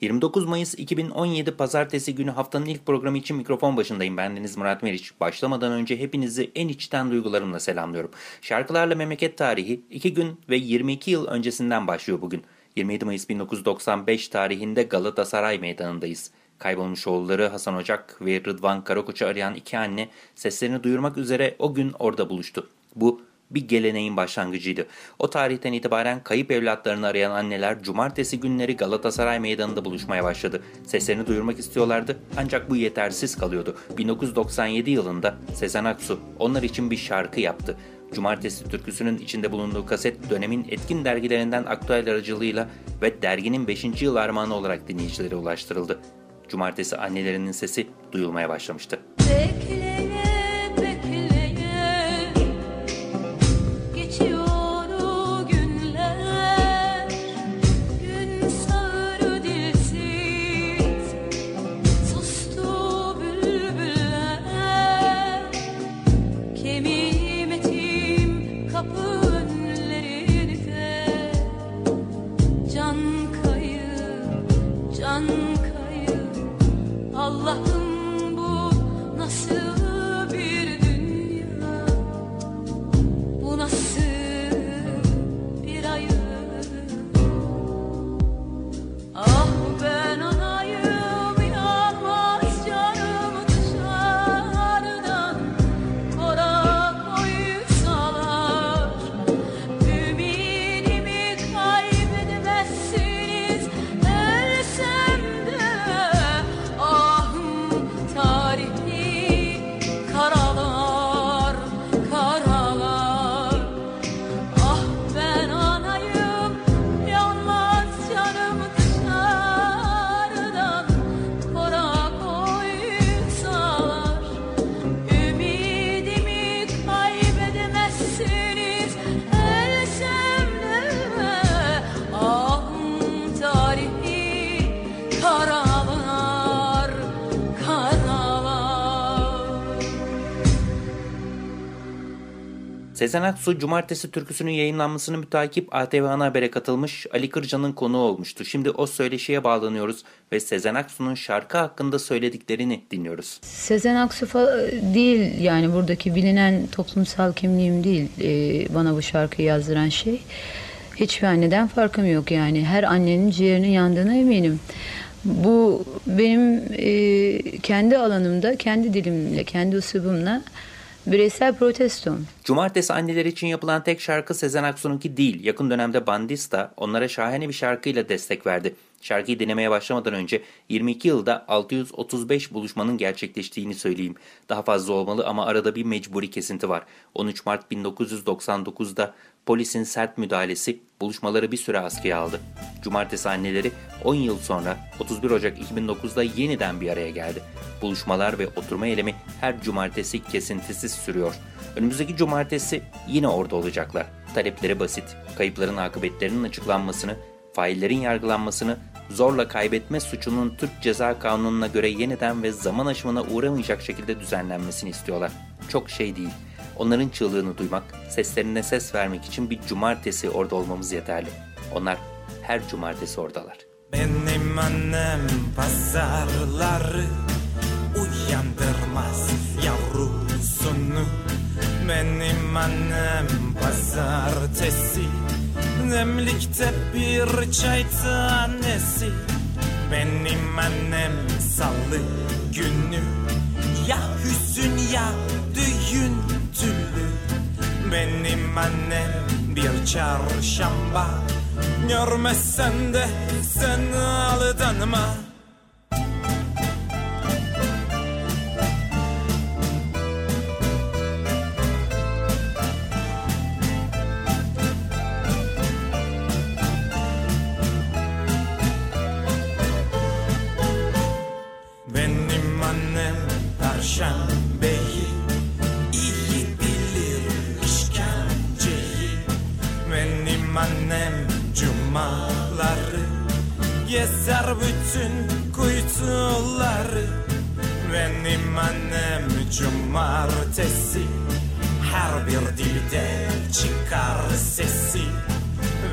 29 Mayıs 2017 Pazartesi günü haftanın ilk programı için mikrofon başındayım. Ben Deniz Murat Meriç. Başlamadan önce hepinizi en içten duygularımla selamlıyorum. Şarkılarla memleket tarihi 2 gün ve 22 yıl öncesinden başlıyor bugün. 27 Mayıs 1995 tarihinde Galatasaray Meydanı'ndayız. Kaybolmuş oğulları Hasan Ocak ve Rıdvan Karakoç'u arayan iki anne seslerini duyurmak üzere o gün orada buluştu. Bu bir geleneğin başlangıcıydı. O tarihten itibaren kayıp evlatlarını arayan anneler cumartesi günleri Galatasaray Meydanı'nda buluşmaya başladı. Seslerini duyurmak istiyorlardı ancak bu yetersiz kalıyordu. 1997 yılında Sezen Aksu onlar için bir şarkı yaptı. Cumartesi türküsünün içinde bulunduğu kaset dönemin etkin dergilerinden aktüel aracılığıyla ve derginin 5. yıl armağanı olarak dinleyicilere ulaştırıldı. Cumartesi annelerinin sesi duyulmaya başlamıştı. Bekle. Sezen Aksu Cumartesi türküsünün yayınlanmasını mütakip ATV Ana Haber'e katılmış Ali Kırca'nın konuğu olmuştu. Şimdi o söyleşiye bağlanıyoruz ve Sezen Aksu'nun şarkı hakkında söylediklerini dinliyoruz. Sezen Aksu değil yani buradaki bilinen toplumsal kimliğim değil e, bana bu şarkıyı yazdıran şey. Hiçbir anneden farkım yok yani her annenin ciğerinin yandığına eminim. Bu benim e, kendi alanımda, kendi dilimle, kendi usubumla Bireysel protestom. Cumartesi anneler için yapılan tek şarkı Sezen Aksu'nunki değil. Yakın dönemde Bandista onlara şahane bir şarkıyla destek verdi. Şarkıyı dinlemeye başlamadan önce 22 yılda 635 buluşmanın gerçekleştiğini söyleyeyim. Daha fazla olmalı ama arada bir mecburi kesinti var. 13 Mart 1999'da polisin sert müdahalesi buluşmaları bir süre askıya aldı. Cumartesi anneleri 10 yıl sonra 31 Ocak 2009'da yeniden bir araya geldi. Buluşmalar ve oturma eylemi her cumartesi kesintisiz sürüyor. Önümüzdeki cumartesi yine orada olacaklar. Talepleri basit. Kayıpların akıbetlerinin açıklanmasını, faillerin yargılanmasını, zorla kaybetme suçunun Türk Ceza Kanunu'na göre yeniden ve zaman aşımına uğramayacak şekilde düzenlenmesini istiyorlar. Çok şey değil. Onların çığlığını duymak, seslerine ses vermek için bir cumartesi orada olmamız yeterli. Onlar her cumartesi oradalar. Benim annem pazarları uyandırmaz yavrusunu Benim annem pazartesi Demlikte bir çay tanesi. Benim annem salı günü. Ya hüzün ya düğün tülü. Benim annem bir çarşamba. Görmezsen de sen aldanma Her bütün kuytuları Benim annem cumartesi. Her bir dilde çıkar sesi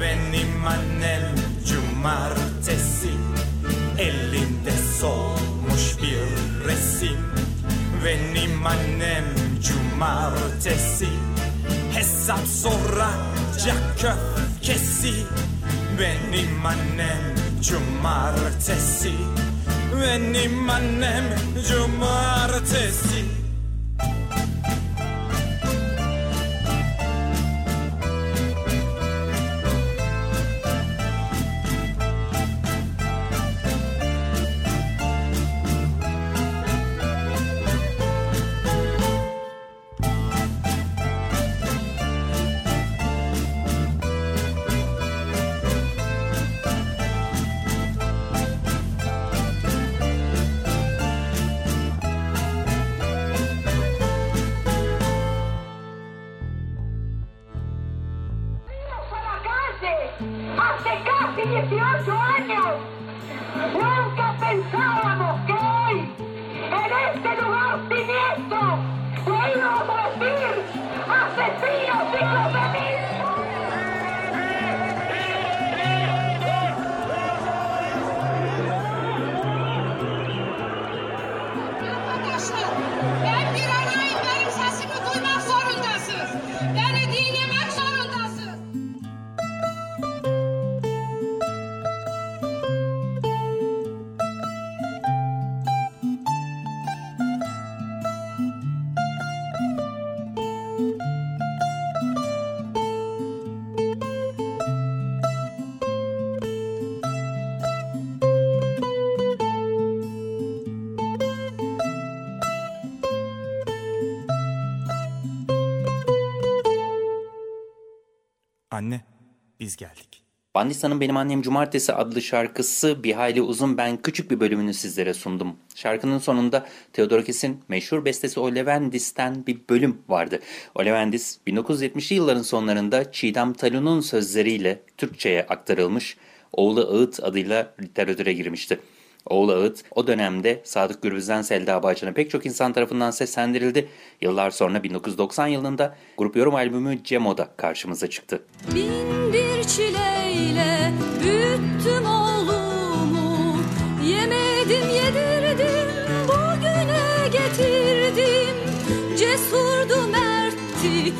Benim annem cumartesi. Elinde solmuş bir resim Benim annem cumartesi. Hesap soracak köfkesi Benim annem cumartesi Benim annem cumartesi ¡Asesinos y Anne biz geldik. Bandista'nın Benim Annem Cumartesi adlı şarkısı bir hayli uzun ben küçük bir bölümünü sizlere sundum. Şarkının sonunda Theodorakis'in meşhur bestesi O Levendis'ten bir bölüm vardı. O Levendis 1970'li yılların sonlarında Çiğdem Talun'un sözleriyle Türkçe'ye aktarılmış Oğlu Ağıt adıyla literatüre girmişti. Oğlu Ağıt o dönemde Sadık Gürbüz'den Selda Bağcan'a pek çok insan tarafından seslendirildi. Yıllar sonra 1990 yılında grup yorum albümü Cemo'da karşımıza çıktı. Bin bir çileyle büyüttüm oğlumu Yemedim yedirdim bugüne getirdim Cesurdu mertti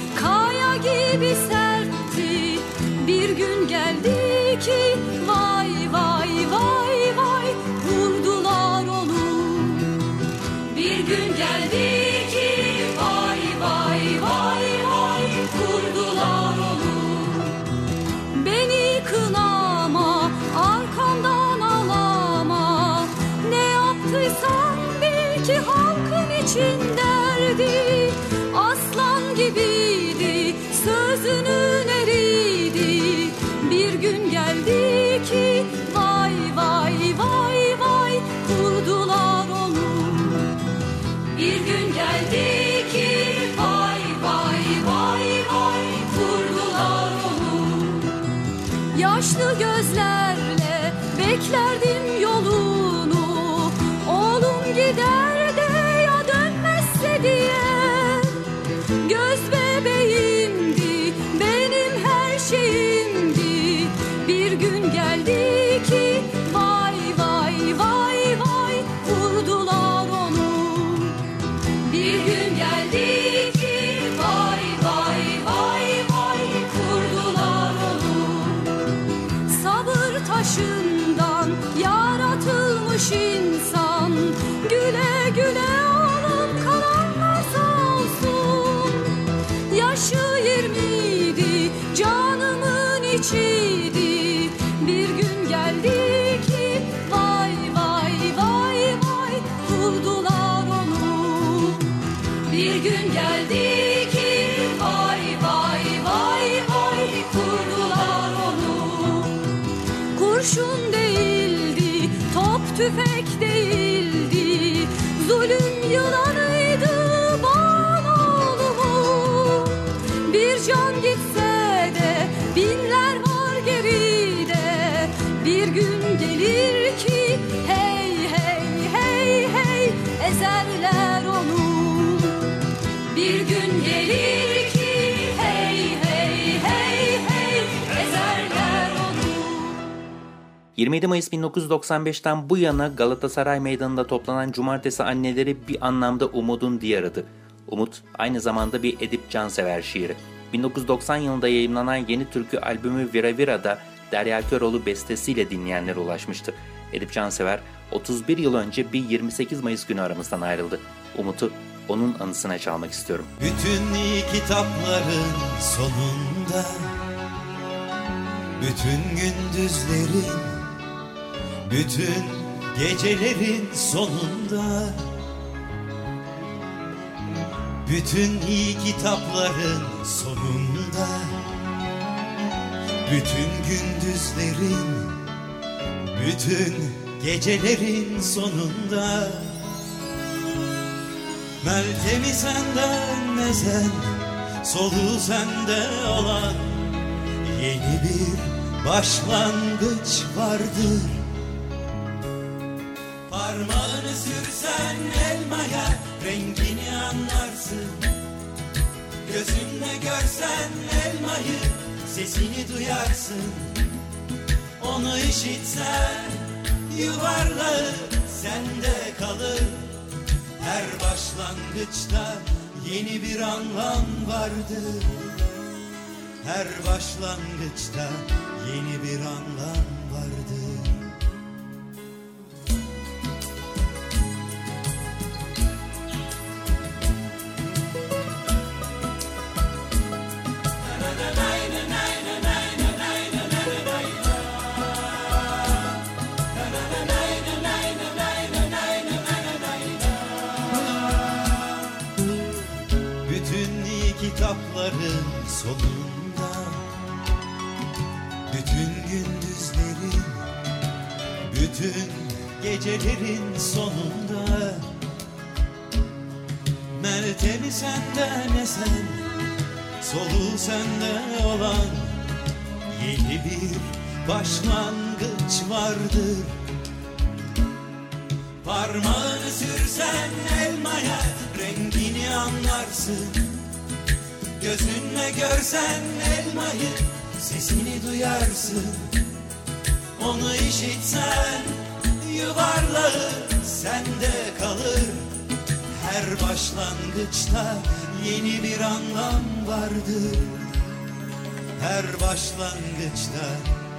Yaşlı 27 Mayıs 1995'ten bu yana Galatasaray Meydanı'nda toplanan cumartesi anneleri bir anlamda umudun diyarıdı. Umut aynı zamanda bir Edip Cansever şiiri. 1990 yılında yayımlanan yeni türkü albümü Vira Vira'da Derya Köroğlu bestesiyle dinleyenlere ulaşmıştı. Edip Cansever 31 yıl önce bir 28 Mayıs günü aramızdan ayrıldı. Umut'u onun anısına çalmak istiyorum. Bütün iyi kitapların sonunda Bütün gündüzlerin Bütün gecelerin sonunda Bütün iyi kitapların sonunda Bütün gündüzlerin Bütün gecelerin sonunda Meltemi senden nezen Soluğu sende olan Yeni bir başlangıç vardır sürsen elmaya Rengini anlarsın. Gözünle görsen elmayı Sesini duyarsın. Onu işitsen Yuvarlağı sende kalır. Her başlangıçta yeni bir anlam vardır. Her başlangıçta yeni bir anlam kitapların sonunda. Bütün gündüzlerin Bütün gecelerin sonunda. Meltemi senden esen Soluğu sende olan Yeni bir başlangıç vardır. Parmağını sürsen elmaya rengini anlarsın Gözünle görsen elmayı sesini duyarsın. Onu işitsen yuvarlağı sende kalır. Her başlangıçta yeni bir anlam vardır. Her başlangıçta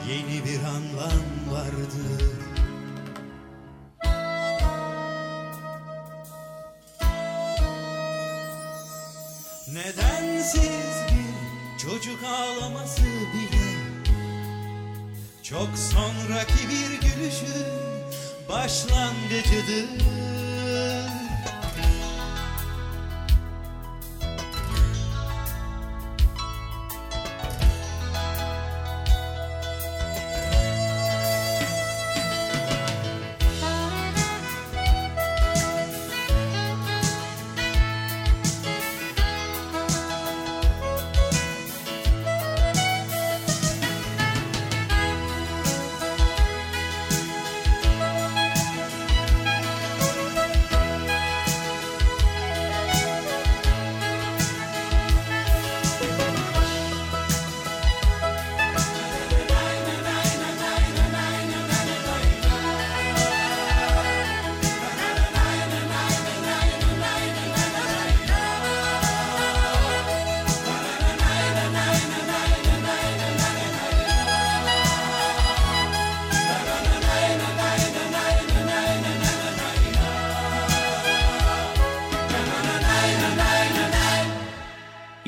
yeni bir anlam vardır Nedensiz bir çocuk ağlaması bile? Çok sonraki bir gülüşün başlangıcıdır –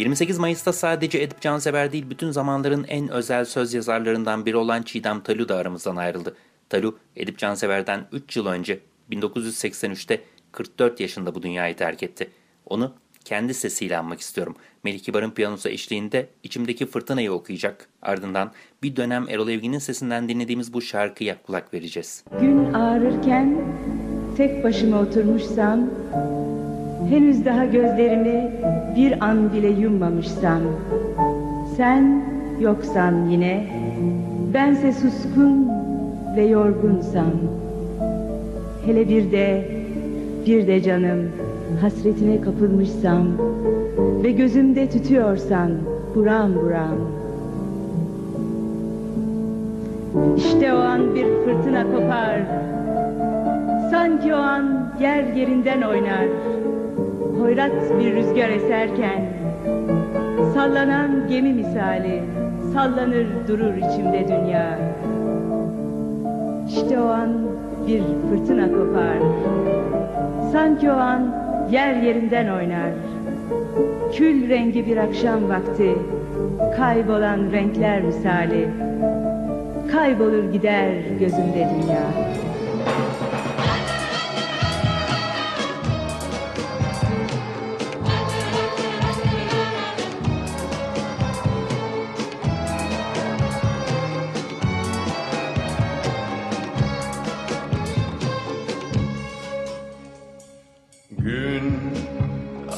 28 Mayıs'ta sadece Edip Cansever değil bütün zamanların en özel söz yazarlarından biri olan Çiğdem Talu da aramızdan ayrıldı. Talu, Edip Cansever'den 3 yıl önce 1983'te 44 yaşında bu dünyayı terk etti. Onu kendi sesiyle anmak istiyorum. Melih Kibar'ın piyanosu eşliğinde içimdeki fırtınayı okuyacak. Ardından bir dönem Erol Evgin'in sesinden dinlediğimiz bu şarkıya kulak vereceğiz. Gün ağrırken tek başıma oturmuşsam Henüz daha gözlerimi bir an bile yummamışsam Sen yoksan yine Bense suskun ve yorgunsam Hele bir de bir de canım hasretine kapılmışsam Ve gözümde tütüyorsan buram buram İşte o an bir fırtına kopar. Sanki o an yer yerinden oynar. Hoyrat bir rüzgar eserken sallanan gemi misali sallanır durur içimde dünya. İşte o an bir fırtına kopar. Sanki o an yer yerinden oynar. Kül rengi bir akşam vakti, kaybolan renkler misali, kaybolur gider gözümde dünya. Gün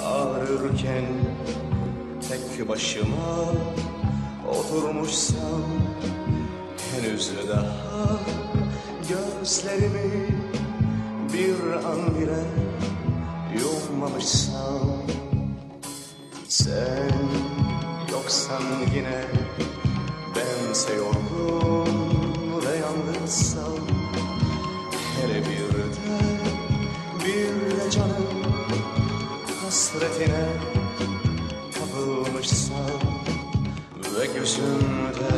ağrırken tek başıma oturmuşsam henüz daha gözlerimi bir an bile yummamışsam. Sen yoksan yine bense yorgun hasretine kapılmışsam ve gözümde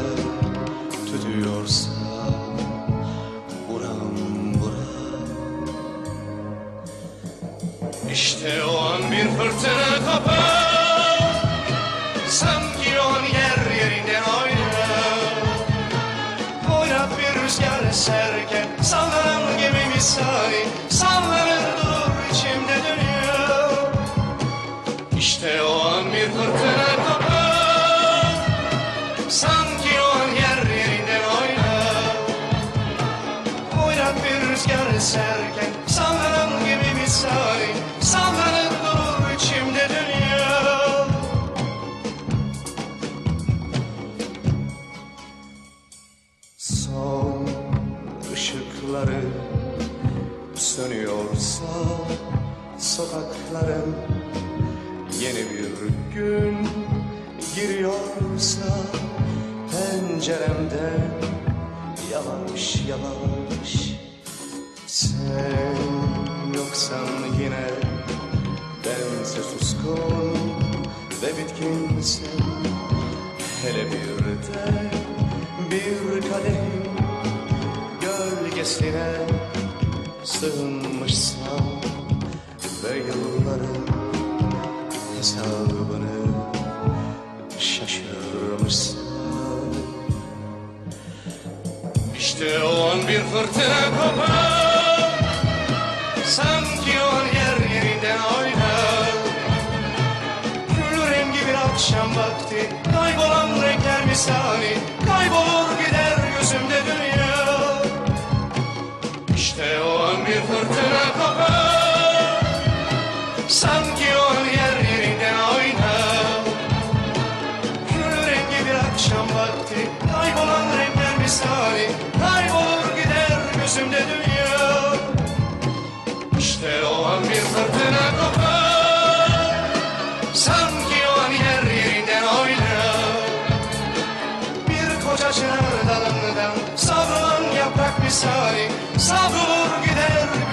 tütüyorsa buram buram İşte o an bir fırtına kopar sanki o an yer yerinden oynar Oynat bir rüzgar eserken sallanan gemi misali sallanır eserken sallanan gemi misali sallanır durur içimde dünya. Son ışıkları sönüyorsa sokakların yeni bir gün giriyorsa penceremden yavaş yavaş sen yoksan yine bense suskun ve bitkinsin. Hele bir de bir kadehin gölgesine sığınmışsam ve yılların hesabını şaşırmışsam İşte o an bir fırtına kopar akşam vakti. Kaybolan renkler misali. Kaybolur gider gözümde dünya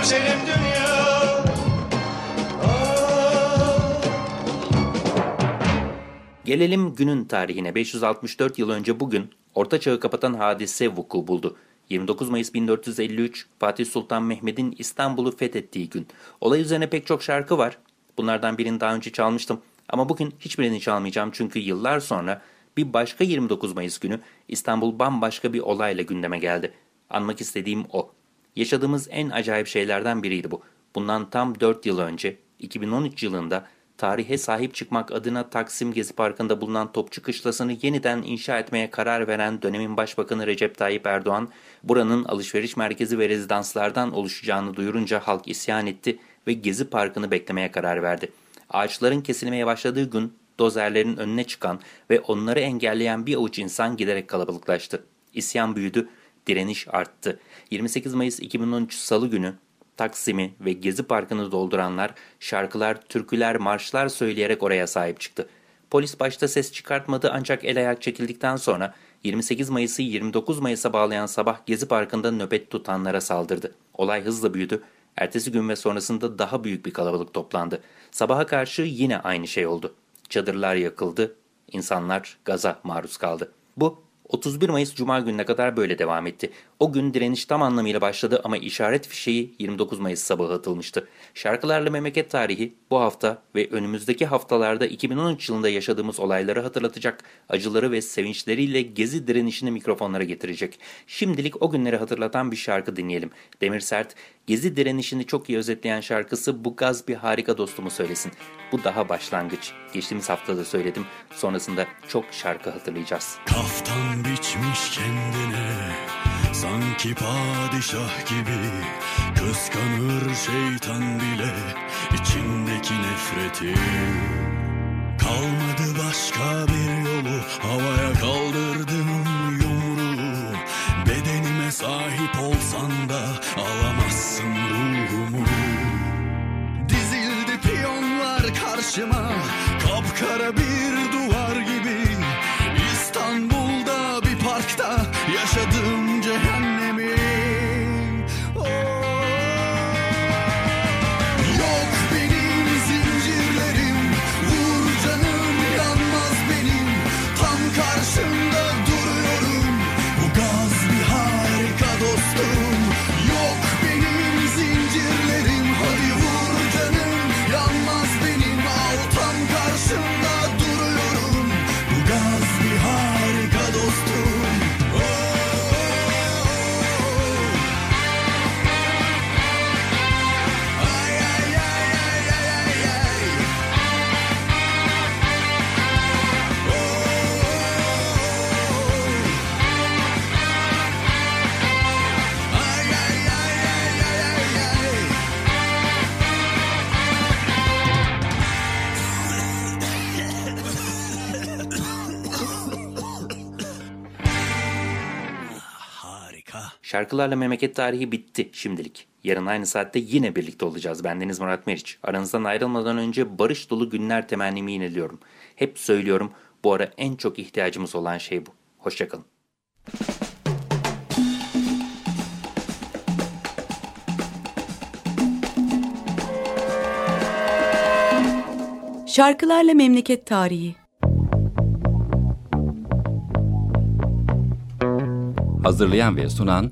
güzelim dünya Gelelim günün tarihine. 564 yıl önce bugün Orta Çağ'ı kapatan hadise vuku buldu. 29 Mayıs 1453 Fatih Sultan Mehmet'in İstanbul'u fethettiği gün. Olay üzerine pek çok şarkı var. Bunlardan birini daha önce çalmıştım. Ama bugün hiçbirini çalmayacağım çünkü yıllar sonra bir başka 29 Mayıs günü İstanbul bambaşka bir olayla gündeme geldi. Anmak istediğim o. Yaşadığımız en acayip şeylerden biriydi bu. Bundan tam 4 yıl önce 2013 yılında tarihe sahip çıkmak adına Taksim Gezi Parkı'nda bulunan Topçu Kışlası'nı yeniden inşa etmeye karar veren dönemin Başbakanı Recep Tayyip Erdoğan, buranın alışveriş merkezi ve rezidanslardan oluşacağını duyurunca halk isyan etti ve Gezi Parkı'nı beklemeye karar verdi. Ağaçların kesilmeye başladığı gün dozerlerin önüne çıkan ve onları engelleyen bir avuç insan giderek kalabalıklaştı. İsyan büyüdü, direniş arttı. 28 Mayıs 2013 Salı günü Taksim'i ve Gezi Parkı'nı dolduranlar şarkılar, türküler, marşlar söyleyerek oraya sahip çıktı. Polis başta ses çıkartmadı ancak el ayak çekildikten sonra 28 Mayıs'ı 29 Mayıs'a bağlayan sabah Gezi Parkı'nda nöbet tutanlara saldırdı. Olay hızla büyüdü. Ertesi gün ve sonrasında daha büyük bir kalabalık toplandı. Sabaha karşı yine aynı şey oldu. Çadırlar yakıldı, insanlar gaza maruz kaldı. Bu 31 Mayıs Cuma gününe kadar böyle devam etti. O gün direniş tam anlamıyla başladı ama işaret fişeği 29 Mayıs sabahı atılmıştı. Şarkılarla memleket tarihi bu hafta ve önümüzdeki haftalarda 2013 yılında yaşadığımız olayları hatırlatacak, acıları ve sevinçleriyle gezi direnişini mikrofonlara getirecek. Şimdilik o günleri hatırlatan bir şarkı dinleyelim. Demir Sert, gezi direnişini çok iyi özetleyen şarkısı Bu Gaz Bir Harika Dostumu Söylesin. Bu daha başlangıç. Geçtiğimiz haftada söyledim. Sonrasında çok şarkı hatırlayacağız. Kaftan biçmiş kendine Sanki padişah gibi. Kıskanır şeytan bile içindeki nefreti. Kalmadı başka bir yolu Havaya kaldırdım yumruğu. Bedenime sahip olsan da Alamazsın ruhumu. Dizildi piyonlar karşıma Kapkara bir duvar gibi Şarkılarla memleket tarihi bitti şimdilik. Yarın aynı saatte yine birlikte olacağız. Bendeniz Murat Meriç. Aranızdan ayrılmadan önce barış dolu günler temennimi yineliyorum. Hep söylüyorum bu ara en çok ihtiyacımız olan şey bu. Hoşçakalın. Şarkılarla memleket tarihi. Hazırlayan ve sunan